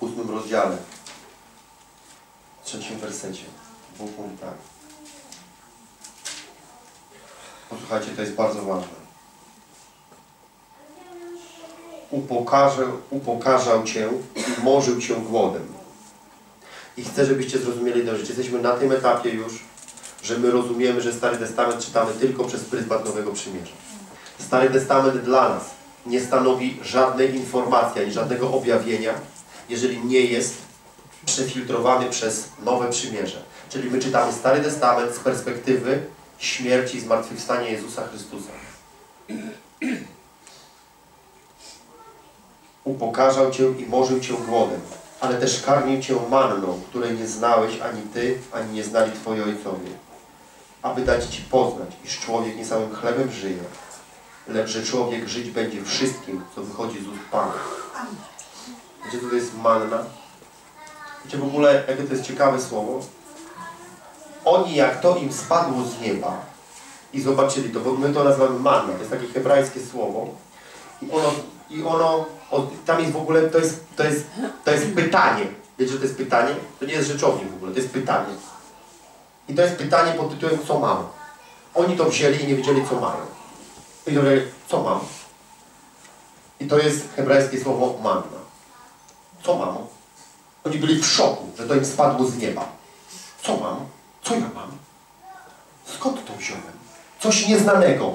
ósmym rozdziale, trzecim wersecie. Mówi tak. Posłuchajcie, to jest bardzo ważne. Upokarzał, upokarzał Cię i morzył Cię głodem. I chcę, żebyście zrozumieli rzecz. Jesteśmy na tym etapie już, że my rozumiemy, że Stary Testament czytamy tylko przez pryzmat Nowego Przymierza. Stary Testament dla nas nie stanowi żadnej informacji ani żadnego objawienia, jeżeli nie jest przefiltrowany przez Nowe Przymierze. Czyli my czytamy Stary Testament z perspektywy śmierci i zmartwychwstania Jezusa Chrystusa. Upokarzał Cię i morzył Cię głodem, ale też karmił Cię manną, której nie znałeś ani Ty, ani nie znali Twoi ojcowie, aby dać Ci poznać, iż człowiek nie samym chlebem żyje, lecz że człowiek żyć będzie wszystkim, co wychodzi z ust Pana. Co to jest manna? Wiecie w ogóle, jakie to jest ciekawe słowo? Oni, jak to im spadło z nieba i zobaczyli to, bo my to nazywamy manna, to jest takie hebrajskie słowo i ono, i ono tam jest w ogóle, to jest, to, jest, to jest pytanie. Wiecie, że to jest pytanie? To nie jest rzeczownik w ogóle, to jest pytanie. I to jest pytanie pod tytułem co mam? Oni to wzięli i nie wiedzieli co mają. I powiedzieli, co mam? I to jest hebrajskie słowo manna. Co mam? Oni byli w szoku, że to im spadło z nieba. Co mam? Co ja mam? Skąd to wziąłem? Coś nieznanego.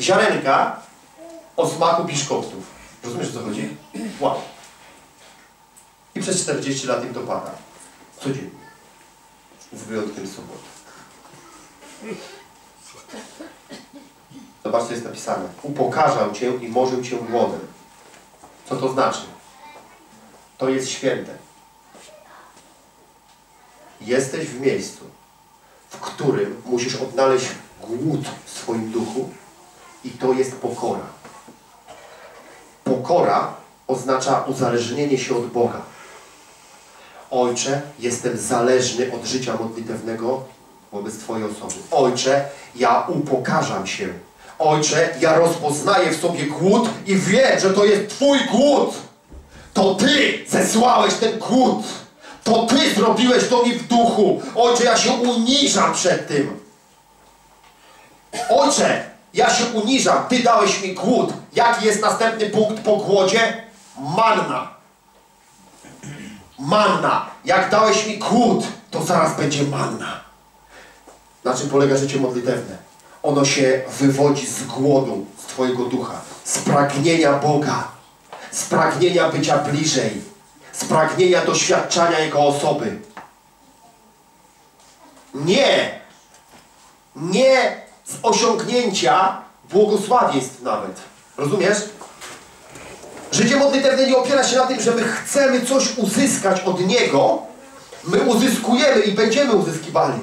Ziarenka o smaku biszkoptów. Rozumiesz o co chodzi? Wow. I przez 40 lat im to pada. Codziennie. Z wyjątkiem sobot. Zobaczcie, jest napisane. Upokarzał Cię i morzył Cię głodem. Co to znaczy? To jest święte. Jesteś w miejscu, w którym musisz odnaleźć głód w swoim duchu i to jest pokora. Pokora oznacza uzależnienie się od Boga. Ojcze, jestem zależny od życia modlitewnego wobec Twojej osoby. Ojcze, ja upokarzam się. Ojcze, ja rozpoznaję w sobie głód i wiem, że to jest Twój głód. To Ty zesłałeś ten głód. To Ty zrobiłeś to mi w duchu. Ojcze, ja się uniżam przed tym. Ojcze, ja się uniżam. Ty dałeś mi głód. Jaki jest następny punkt po głodzie? Manna. Manna. Jak dałeś mi głód, to zaraz będzie manna. Na czym polega życie modlitewne? Ono się wywodzi z głodu, z Twojego ducha, z pragnienia Boga, z pragnienia bycia bliżej, z pragnienia doświadczania Jego osoby. Nie, nie z osiągnięcia błogosławieństw nawet. Rozumiesz? Życie modlitewne nie opiera się na tym, że my chcemy coś uzyskać od Niego. My uzyskujemy i będziemy uzyskiwali.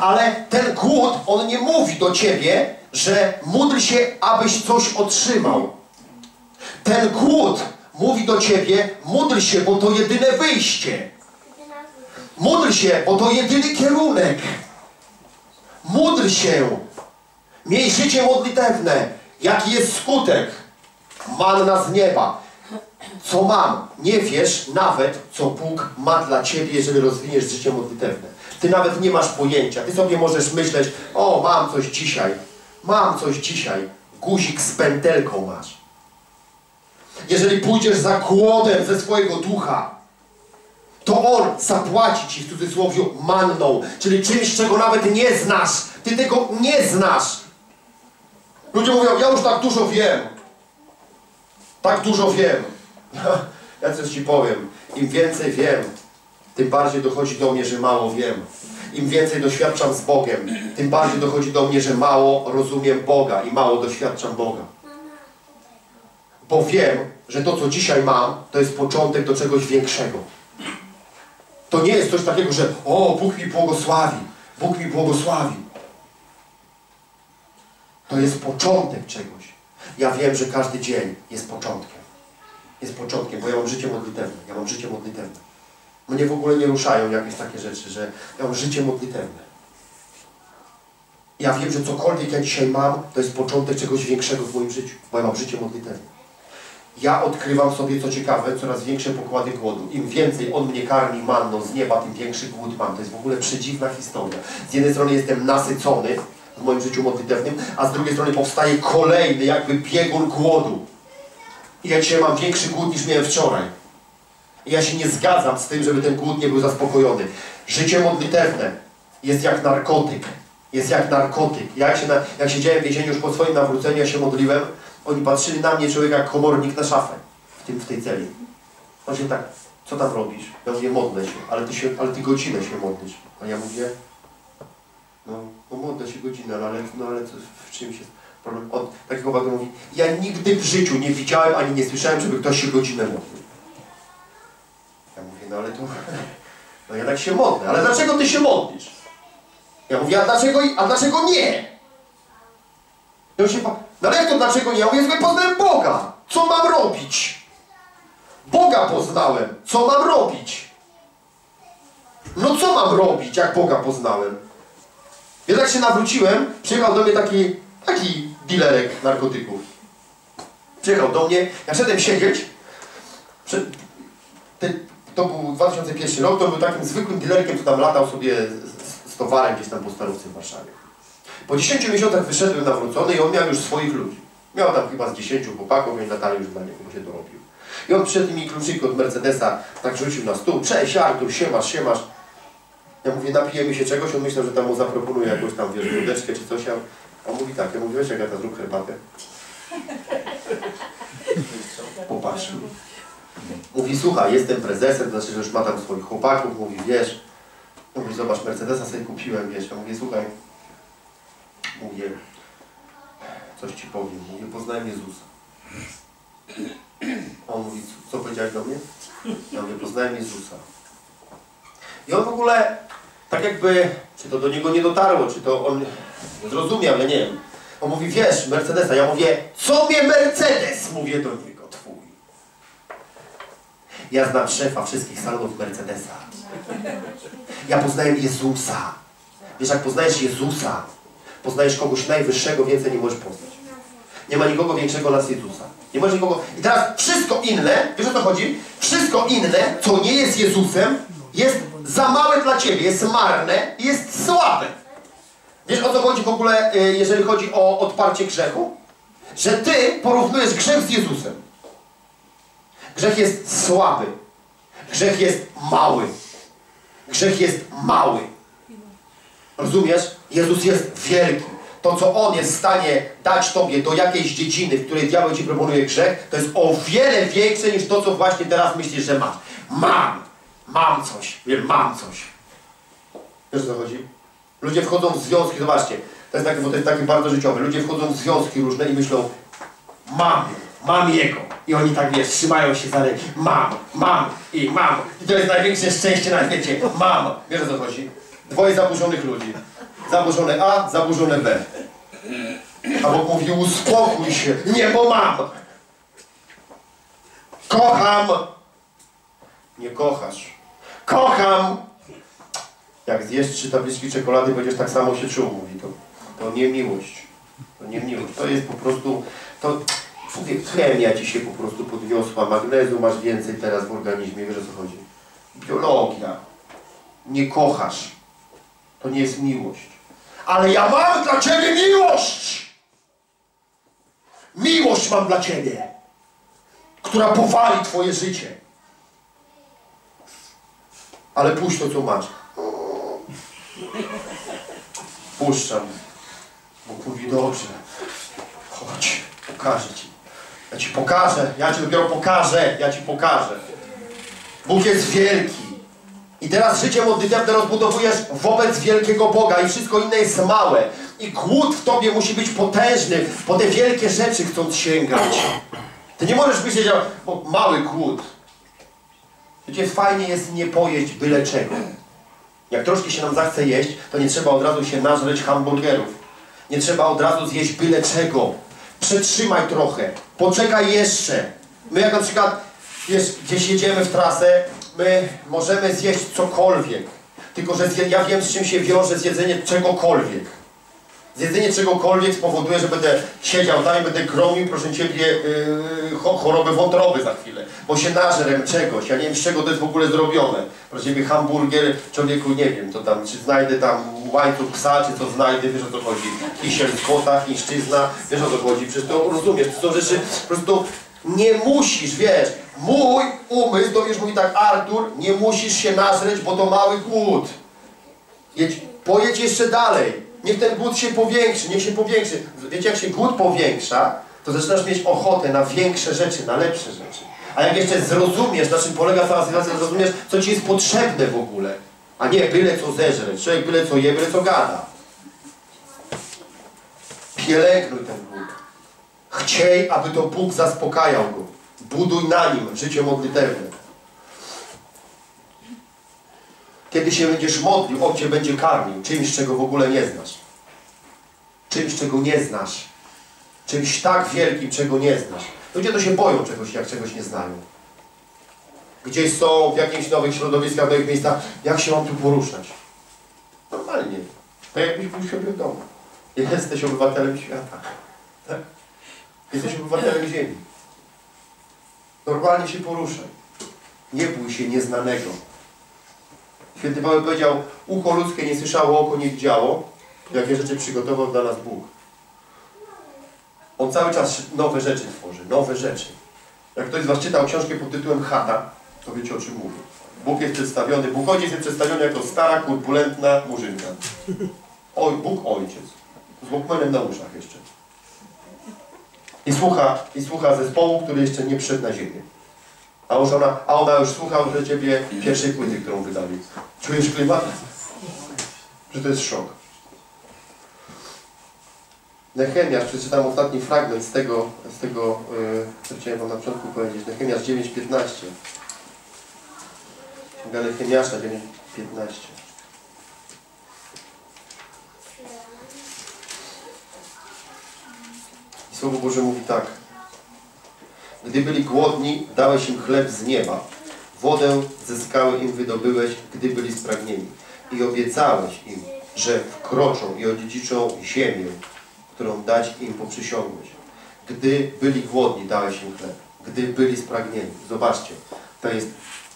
Ale ten głód, on nie mówi do Ciebie, że módl się, abyś coś otrzymał. Ten głód mówi do Ciebie, módl się, bo to jedyne wyjście. Módl się, bo to jedyny kierunek. Módl się. Miej życie modlitewne. Jaki jest skutek? Manna z nieba. Co mam? Nie wiesz nawet, co Bóg ma dla Ciebie, jeżeli rozwiniesz życie modlitewne. Ty nawet nie masz pojęcia. Ty sobie możesz myśleć, o, mam coś dzisiaj. Mam coś dzisiaj. Guzik z pętelką masz. Jeżeli pójdziesz za głodem ze swojego ducha, to On zapłaci Ci w cudzysłowie manną, czyli czymś, czego nawet nie znasz. Ty tego nie znasz. Ludzie mówią, ja już tak dużo wiem. Tak dużo wiem. Ja coś Ci powiem. Im więcej wiem, tym bardziej dochodzi do mnie, że mało wiem. Im więcej doświadczam z Bogiem, tym bardziej dochodzi do mnie, że mało rozumiem Boga i mało doświadczam Boga. Bo wiem, że to, co dzisiaj mam, to jest początek do czegoś większego. To nie jest coś takiego, że o, Bóg mi błogosławi, Bóg mi błogosławi. To jest początek czegoś. Ja wiem, że każdy dzień jest początkiem. Jest początkiem, bo ja mam życie modlitewne. Ja mam życie modlitewne. Mnie w ogóle nie ruszają jakieś takie rzeczy, że ja mam życie modlitewne. Ja wiem, że cokolwiek ja dzisiaj mam, to jest początek czegoś większego w moim życiu, bo ja mam życie modlitewne. Ja odkrywam sobie, co ciekawe, coraz większe pokłady głodu. Im więcej On mnie karmi manną z nieba, tym większy głód mam. To jest w ogóle przedziwna historia. Z jednej strony jestem nasycony w moim życiu modlitewnym, a z drugiej strony powstaje kolejny jakby biegun głodu. I ja dzisiaj mam większy głód niż miałem wczoraj. I ja się nie zgadzam z tym, żeby ten głód nie był zaspokojony. Życie modlitewne jest jak narkotyk. Jest jak narkotyk. Ja jak, się na, jak siedziałem w więzieniu już po swoim nawróceniu, ja się modliłem, oni patrzyli na mnie, człowieka jak komornik na szafę w, tym, w tej celi. On się tak, co tam robisz? Ja mówię, modlę się, ale ty, się, ale ty godzinę się modlisz. A ja mówię, no, no modlę się godzinę, no ale, no, ale co, w czym się problem? On, taki chłopak mówi, ja nigdy w życiu nie widziałem, ani nie słyszałem, żeby ktoś się godzinę modlił. Ja mówię, no ale to, no ja tak się modlę, ale dlaczego ty się modlisz? Ja mówię, a dlaczego, a dlaczego nie? I on się, pa- no ale to dlaczego nie? Ja mówię, poznałem Boga. Co mam robić? Boga poznałem. Co mam robić? No co mam robić, jak Boga poznałem? Ja tak się nawróciłem, przyjechał do mnie taki, taki dilerek narkotyków. Przyjechał do mnie, ja szedłem siedzieć, przed, to był 2001 rok, to był takim zwykłym dilerkiem, co tam latał sobie z, z towarem gdzieś tam po starówce w Warszawie. Po 10 miesiącach wyszedłem nawrócony i on miał już swoich ludzi. Miał tam chyba z 10 chłopaków i latali już dla niego, się dorobił. I on przyszedł mi kluczyki od Mercedesa tak rzucił na stół. Cześć Artur, siemasz, siemasz. Ja mówię, napijemy się czegoś, on myślał, że tam mu zaproponuję jakąś tam, wiesz, wódeczkę czy coś. A on mówi tak, ja mówię, wiesz, ja zrób herbatę. Popatrzył. Mówi, słuchaj, jestem prezesem, to znaczy, że już ma tam swoich chłopaków, mówi, wiesz, mówi, zobacz, Mercedesa sobie kupiłem, wiesz, ja mówię, słuchaj, mówię, coś ci powiem, mówię, poznałem Jezusa. On mówi, co, co powiedziałeś do mnie? Ja mówię, poznałem Jezusa. I on w ogóle, tak jakby, czy to do niego nie dotarło, czy to on zrozumiał, ja nie wiem. On mówi, wiesz, Mercedesa, ja mówię, co mnie Mercedes? Mówię do niego, twój. Ja znam szefa wszystkich salonów Mercedesa. Ja poznałem Jezusa. Wiesz, jak poznajesz Jezusa, poznajesz kogoś najwyższego, więcej nie możesz poznać. Nie ma nikogo większego nas Jezusa. Nie możesz nikogo... I teraz wszystko inne, wiesz o co chodzi? Wszystko inne, co nie jest Jezusem, jest za małe dla Ciebie, jest marne i jest słabe. Wiesz o co chodzi w ogóle, y, jeżeli chodzi o odparcie grzechu? Że Ty porównujesz grzech z Jezusem. Grzech jest słaby. Grzech jest mały. Grzech jest mały. Rozumiesz? Jezus jest wielki. To, co On jest w stanie dać Tobie do jakiejś dziedziny, w której diabeł Ci proponuje grzech, to jest o wiele większe niż to, co właśnie teraz myślisz, że masz. Mam! Mam coś. Wiem, mam coś. Wiesz o co chodzi? Ludzie wchodzą w związki, zobaczcie, to jest takie, to jest takie bardzo życiowe. Ludzie wchodzą w związki różne i myślą, mam, mam jego. I oni tak, wiesz, trzymają się za. Mam, mam i mam. I to jest największe szczęście na świecie. Mam. Wiesz o co chodzi? Dwoje zaburzonych ludzi. Zaburzone A, zaburzone B. A Bóg mówi, uspokój się. Nie, bo mam. Kocham. Nie kochasz. Kocham. Jak zjesz trzy tabliczki czekolady, będziesz tak samo się czuł, mówi to. To nie miłość. To nie miłość. To jest po prostu... To, człowiek, chemia ci się po prostu podniosła, magnezu masz więcej teraz w organizmie, wiesz o co chodzi. Biologia. Nie kochasz. To nie jest miłość. Ale ja mam dla Ciebie miłość! Miłość mam dla Ciebie, która powali Twoje życie. Ale puść to, co masz. Puszczam. Bóg mówi, dobrze. Chodź, pokażę Ci. Ja Ci pokażę, ja Ci dopiero pokażę, ja Ci pokażę. Bóg jest wielki. I teraz życie modlitewne rozbudowujesz wobec wielkiego Boga i wszystko inne jest małe. I głód w Tobie musi być potężny, po te wielkie rzeczy chcąc sięgać. Ty nie możesz myśleć, o, mały głód. Wiecie, fajnie jest nie pojeść byle czego. Jak troszkę się nam zachce jeść, to nie trzeba od razu się nażreć hamburgerów. Nie trzeba od razu zjeść byle czego. Przetrzymaj trochę. Poczekaj jeszcze. My jak na przykład, wiesz, gdzieś jedziemy w trasę, my możemy zjeść cokolwiek. Tylko, że ja wiem, z czym się wiąże zjedzenie czegokolwiek. Zjedzenie czegokolwiek spowoduje, że będę siedział tam i będę gromił, proszę Ciebie, yy, cho- chorobę wątroby za chwilę. Bo się nażrem czegoś, ja nie wiem z czego to jest w ogóle zrobione. Proszę Ciebie, hamburger, człowieku, nie wiem, to tam, czy znajdę tam łańcuch psa, czy co znajdę, wiesz o co chodzi. Kisiel z kota, chińszczyzna, wiesz o co chodzi. Przecież to rozumiesz, to są rzeczy, po prostu nie musisz, wiesz. Mój umysł, to wiesz, mówi tak, Artur, nie musisz się nażreć, bo to mały głód. Jedź, pojedź jeszcze dalej. Niech ten głód się powiększy, niech się powiększy. Wiecie, jak się głód powiększa, to zaczynasz mieć ochotę na większe rzeczy, na lepsze rzeczy. A jak jeszcze zrozumiesz, na czym polega cała sytuacja, zrozumiesz, co ci jest potrzebne w ogóle. A nie byle co zeżreć. Człowiek byle co je, byle co gada. Pielęgnuj ten głód. Chciej, aby to Bóg zaspokajał go. Buduj na nim życie modlitewne. Kiedy się będziesz modlił, On Cię będzie karmił czymś, czego w ogóle nie znasz. Czymś, czego nie znasz. Czymś tak wielkim, czego nie znasz. Ludzie to się boją czegoś, jak czegoś nie znają. Gdzieś są w jakichś nowych środowiskach, nowych miejscach. Jak się mam tu poruszać? Normalnie. Tak jakbyś był sobie w domu. Jesteś obywatelem świata. Tak? Jesteś obywatelem ziemi. Normalnie się poruszaj. Nie bój się nieznanego. Święty Paweł powiedział, ucho ludzkie nie słyszało, oko nie widziało, jakie rzeczy przygotował dla nas Bóg. On cały czas nowe rzeczy tworzy, nowe rzeczy. Jak ktoś z Was czytał książkę pod tytułem Chata, to wiecie o czym mówię. Bóg jest przedstawiony, Bóg Ojciec jest przedstawiony jako stara, kurbulentna murzynka. Oj, Bóg Ojciec. Z Walkmanem na uszach jeszcze. I słucha, I słucha zespołu, który jeszcze nie wszedł na ziemię. A, już ona, a ona już słucha że Ciebie pierwszej płyty, którą wydali. Czujesz klimat? Że to jest szok. Nehemiasz, przeczytam ostatni fragment z tego, z tego yy, co chciałem Wam na początku powiedzieć. Nehemiasz 9.15. Księga Nehemiasza 9.15. Słowo Boże mówi tak. Gdy byli głodni, dałeś im chleb z nieba. Wodę ze skały im wydobyłeś, gdy byli spragnieni. I obiecałeś im, że wkroczą i odziedziczą ziemię, którą dać im poprzysiągłeś. Gdy byli głodni, dałeś im chleb. Gdy byli spragnieni. Zobaczcie, to jest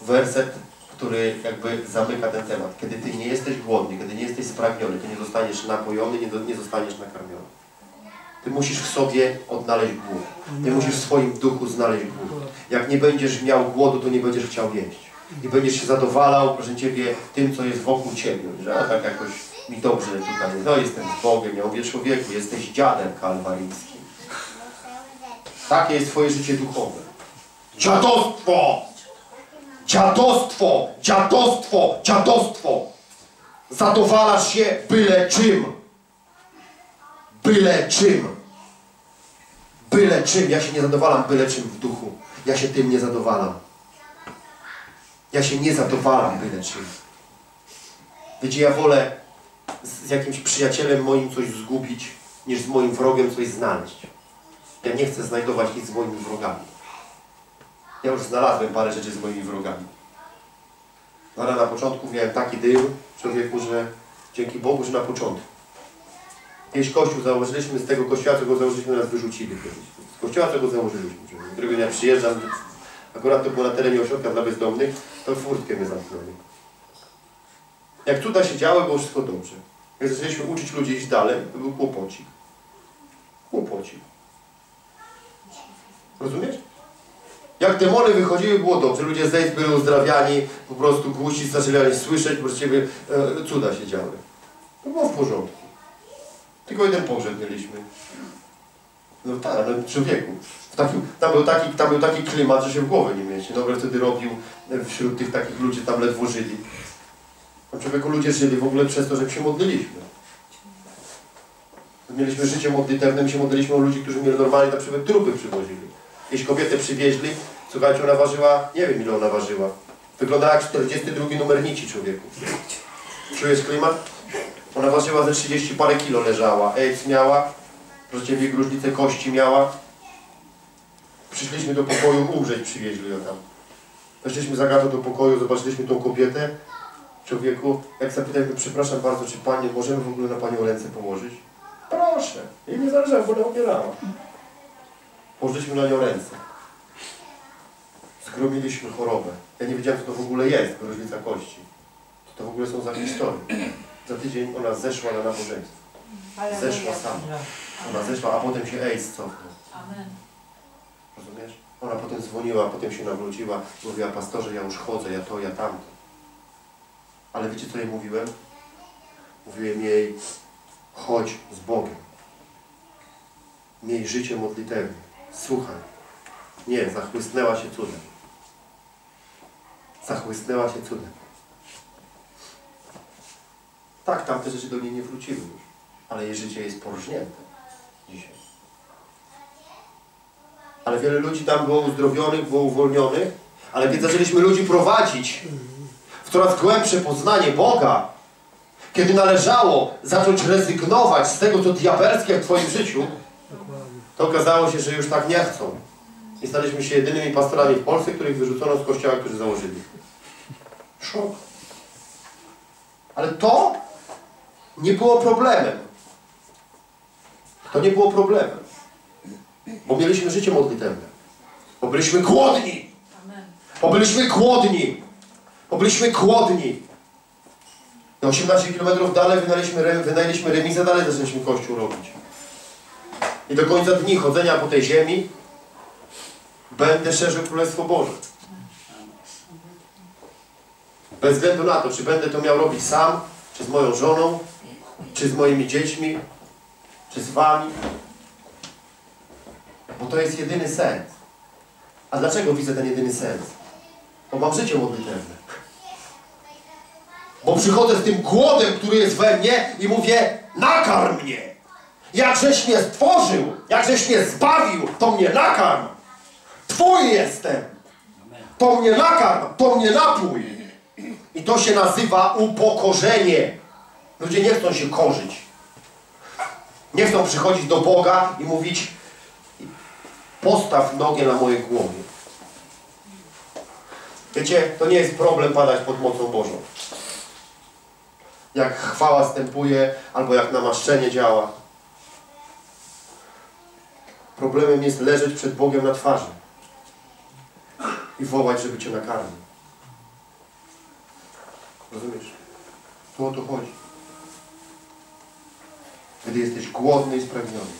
werset, który jakby zamyka ten temat. Kiedy Ty nie jesteś głodny, kiedy nie jesteś spragniony, Ty nie zostaniesz napojony, nie, nie zostaniesz nakarmiony. Ty musisz w sobie odnaleźć głód. Ty musisz w swoim duchu znaleźć głód. Jak nie będziesz miał głodu, to nie będziesz chciał jeść. I będziesz się zadowalał, proszę Ciebie, tym, co jest wokół Ciebie. Że a tak jakoś mi dobrze tutaj, no jestem z Bogiem. Ja mówię, człowieku, jesteś dziadem kalwaryjskim. Takie jest Twoje życie duchowe. Dziadostwo! Dziadostwo! Dziadostwo! Dziadostwo! Zadowalasz się byle czym. Byle czym. Byle czym. Ja się nie zadowalam byle czym w duchu. Ja się tym nie zadowalam. Ja się nie zadowalam byle czym. Wiecie, ja wolę z jakimś przyjacielem moim coś zgubić, niż z moim wrogiem coś znaleźć. Ja nie chcę znajdować nic z moimi wrogami. Ja już znalazłem parę rzeczy z moimi wrogami. Ale na początku miałem taki dym człowieku, że dzięki Bogu, że na początku. Kiedyś kościół założyliśmy, z tego kościoła, co go założyliśmy, nas wyrzucili. Z kościoła, co go założyliśmy. Którego dnia przyjeżdżam, akurat to było na terenie ośrodka dla bezdomnych, to furtkę mnie zamknęli. Jak cuda się działy, było wszystko dobrze. Jak zaczęliśmy uczyć ludzi iść dalej, to był kłopocik. Kłopocik. Rozumiesz? Jak demony wychodziły, było dobrze. Ludzie z byli uzdrawiani, po prostu głusi zaczęli słyszeć, po prostu e, cuda się działy. To było w porządku. Tylko jeden pogrzeb mieliśmy. No tak, ale człowieku. W takim, tam, był taki, tam był taki klimat, że się w głowę nie mieści. Dobra, wtedy robił e, wśród tych takich ludzi, tam ledwo żyli. A człowieku ludzie żyli w ogóle przez to, że się modliliśmy. Mieliśmy życie modlitewne, my się modliliśmy o ludzi, którzy mieli normalnie na przykład trupy przywozili. Jeśli kobietę przywieźli, słuchajcie, ona ważyła, nie wiem ile ona ważyła. Wyglądała jak 42 numer nici człowieku. Czujesz klimat? Ona ważyła ze 30 parę kilo leżała. AIDS miała, proszę Ciebie gruźlicę kości miała. Przyszliśmy do pokoju umrzeć, przywieźli ją tam. Weszliśmy za do pokoju, zobaczyliśmy tą kobietę. Człowieku, jak zapytałem, przepraszam bardzo, czy Panie, możemy w ogóle na Panią ręce położyć? proszę. Jej nie zależało, bo ona umierała. Położyliśmy na nią ręce. Zgromiliśmy chorobę. Ja nie wiedziałem, co to w ogóle jest, gruźlica kości. Co to w ogóle są za historie. Za tydzień ona zeszła na nabożeństwo. Zeszła sama. Ona zeszła, a potem się AIDS cofnął. Amen. Rozumiesz? Ona potem dzwoniła, potem się nawróciła. Mówiła, pastorze, ja już chodzę, ja to, ja tamto. Ale wiecie, co jej mówiłem? Mówiłem jej, chodź z Bogiem. Miej życie modlitewne. Słuchaj. Nie, zachłysnęła się cudem. Zachłysnęła się cudem. Tak, tamte rzeczy do niej nie wróciły już. Ale jej życie jest porżnięte dzisiaj. Ale wiele ludzi tam było uzdrowionych, było uwolnionych, ale kiedy zaczęliśmy ludzi prowadzić w coraz głębsze poznanie Boga, kiedy należało zacząć rezygnować z tego, co diabelskie w Twoim życiu, to okazało się, że już tak nie chcą. I staliśmy się jedynymi pastorami w Polsce, których wyrzucono z kościoła, którzy założyli. Szok. Ale to nie było problemem. To nie było problemem. Bo mieliśmy życie modlitewne. Bo byliśmy głodni. Bo byliśmy głodni. Bo byliśmy głodni. I 18 km dalej wynajęliśmy, wynajęliśmy remizę, dalej zaczęliśmy kościół robić. I do końca dni chodzenia po tej ziemi będę szerzył Królestwo Boże. Bez względu na to, czy będę to miał robić sam, czy z moją żoną, czy z moimi dziećmi, czy z wami. Bo to jest jedyny sens. A dlaczego widzę ten jedyny sens? Bo mam życie modlitewne. Bo przychodzę z tym głodem, który jest we mnie i mówię, nakarm mnie. Jakżeś mnie stworzył, jakżeś mnie zbawił, to mnie nakarm. Twój jestem. To mnie nakarm, to mnie napój. I to się nazywa upokorzenie. Ludzie nie chcą się korzyć. Nie chcą przychodzić do Boga i mówić postaw nogę na mojej głowie. Wiecie, to nie jest problem padać pod mocą Bożą. Jak chwała stępuje, albo jak namaszczenie działa. Problemem jest leżeć przed Bogiem na twarzy i wołać, żeby Cię nakarmił. Rozumiesz? Tu o to chodzi. Gdy jesteś głodny i spragniony.